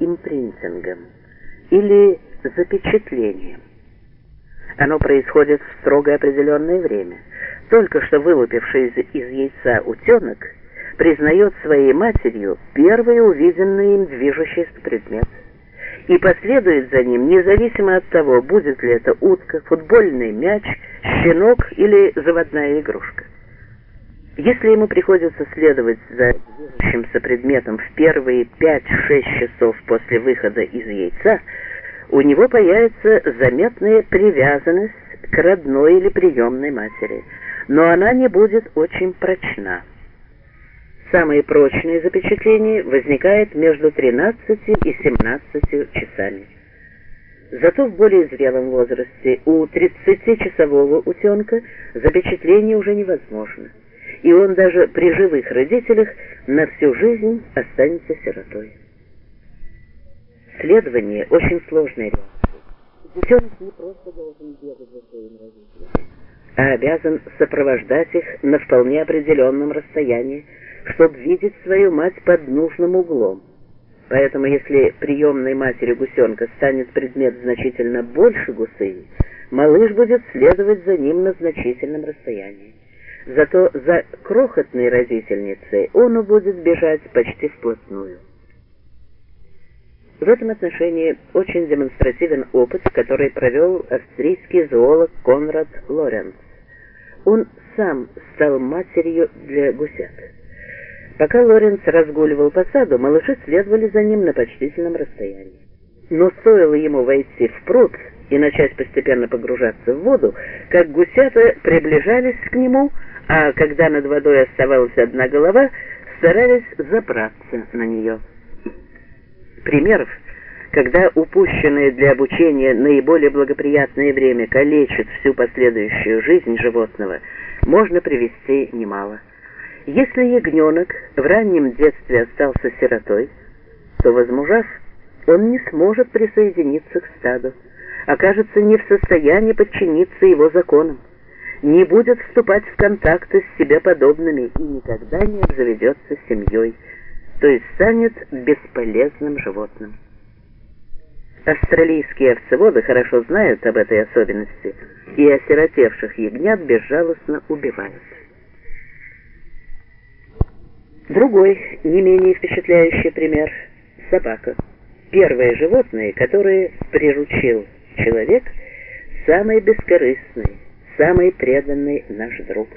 импринтингом или запечатлением. Оно происходит в строго определенное время. Только что вылупивший из, из яйца утенок признает своей матерью первый увиденный им движущийся предмет и последует за ним, независимо от того, будет ли это утка, футбольный мяч, щенок или заводная игрушка. Если ему приходится следовать за движущимся предметом в первые 5-6 часов после выхода из яйца, у него появится заметная привязанность к родной или приемной матери, но она не будет очень прочна. Самые прочные запечатления возникают между 13 и 17 часами. Зато в более зрелом возрасте у 30-часового утенка запечатление уже невозможно и он даже при живых родителях на всю жизнь останется сиротой. Следование очень сложная реакция. Детенок не просто должен бегать за своими родителями, а обязан сопровождать их на вполне определенном расстоянии, чтобы видеть свою мать под нужным углом. Поэтому если приемной матерью гусенка станет предмет значительно больше гусыни, малыш будет следовать за ним на значительном расстоянии. Зато за крохотной родительницей он будет бежать почти вплотную. В этом отношении очень демонстративен опыт, который провел австрийский зоолог Конрад Лоренц. Он сам стал матерью для гусят. Пока Лоренц разгуливал по саду, малыши следовали за ним на почтительном расстоянии. Но стоило ему войти в пруд и начать постепенно погружаться в воду, как гусята приближались к нему, а когда над водой оставалась одна голова, старались забраться на нее. Примеров, когда упущенное для обучения наиболее благоприятное время калечит всю последующую жизнь животного, можно привести немало. Если ягненок в раннем детстве остался сиротой, то, возмужав, он не сможет присоединиться к стаду, окажется не в состоянии подчиниться его законам не будет вступать в контакты с себе подобными и никогда не обзаведется семьей, то есть станет бесполезным животным. Австралийские овцеводы хорошо знают об этой особенности и осиротевших ягнят безжалостно убивают. Другой, не менее впечатляющий пример – собака. Первое животное, которое приручил человек, самое бескорыстное, самый преданный наш друг.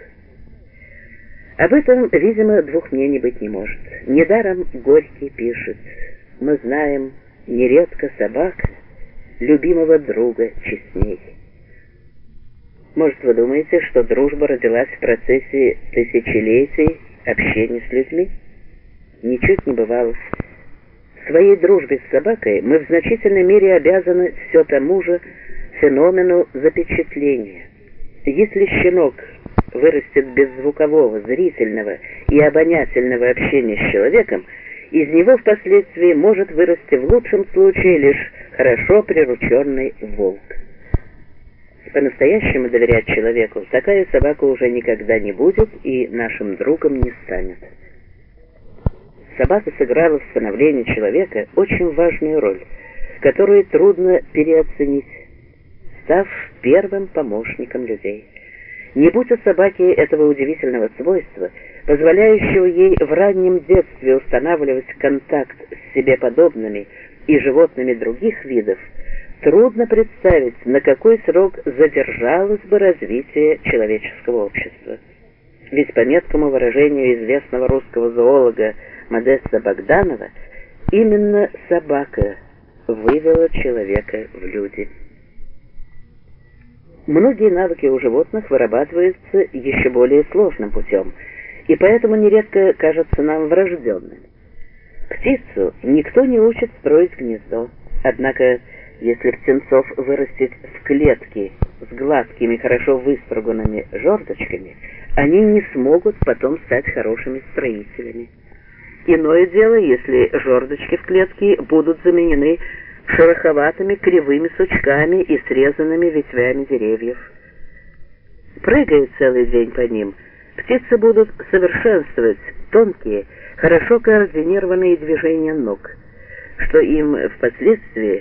Об этом, видимо, двух мнений быть не может. Недаром Горький пишет, мы знаем нередко собак, любимого друга честней. Может, вы думаете, что дружба родилась в процессе тысячелетий общения с людьми? Ничуть не бывало. Своей дружбе с собакой мы в значительной мере обязаны все тому же феномену запечатления. Если щенок вырастет без звукового, зрительного и обонятельного общения с человеком, из него впоследствии может вырасти в лучшем случае лишь хорошо прирученный волк. По-настоящему доверять человеку такая собака уже никогда не будет и нашим другом не станет. Собака сыграла в становлении человека очень важную роль, которую трудно переоценить став первым помощником людей. Не будь у собаки этого удивительного свойства, позволяющего ей в раннем детстве устанавливать контакт с себе подобными и животными других видов, трудно представить, на какой срок задержалось бы развитие человеческого общества. Ведь по меткому выражению известного русского зоолога Модеста Богданова, именно собака вывела человека в люди. Многие навыки у животных вырабатываются еще более сложным путем, и поэтому нередко кажутся нам врожденными. Птицу никто не учит строить гнездо, однако если птенцов вырастить в клетки с гладкими, хорошо выструганными жердочками, они не смогут потом стать хорошими строителями. Иное дело, если жердочки в клетке будут заменены шероховатыми кривыми сучками и срезанными ветвями деревьев. Прыгая целый день по ним, птицы будут совершенствовать тонкие, хорошо координированные движения ног. что им впоследствии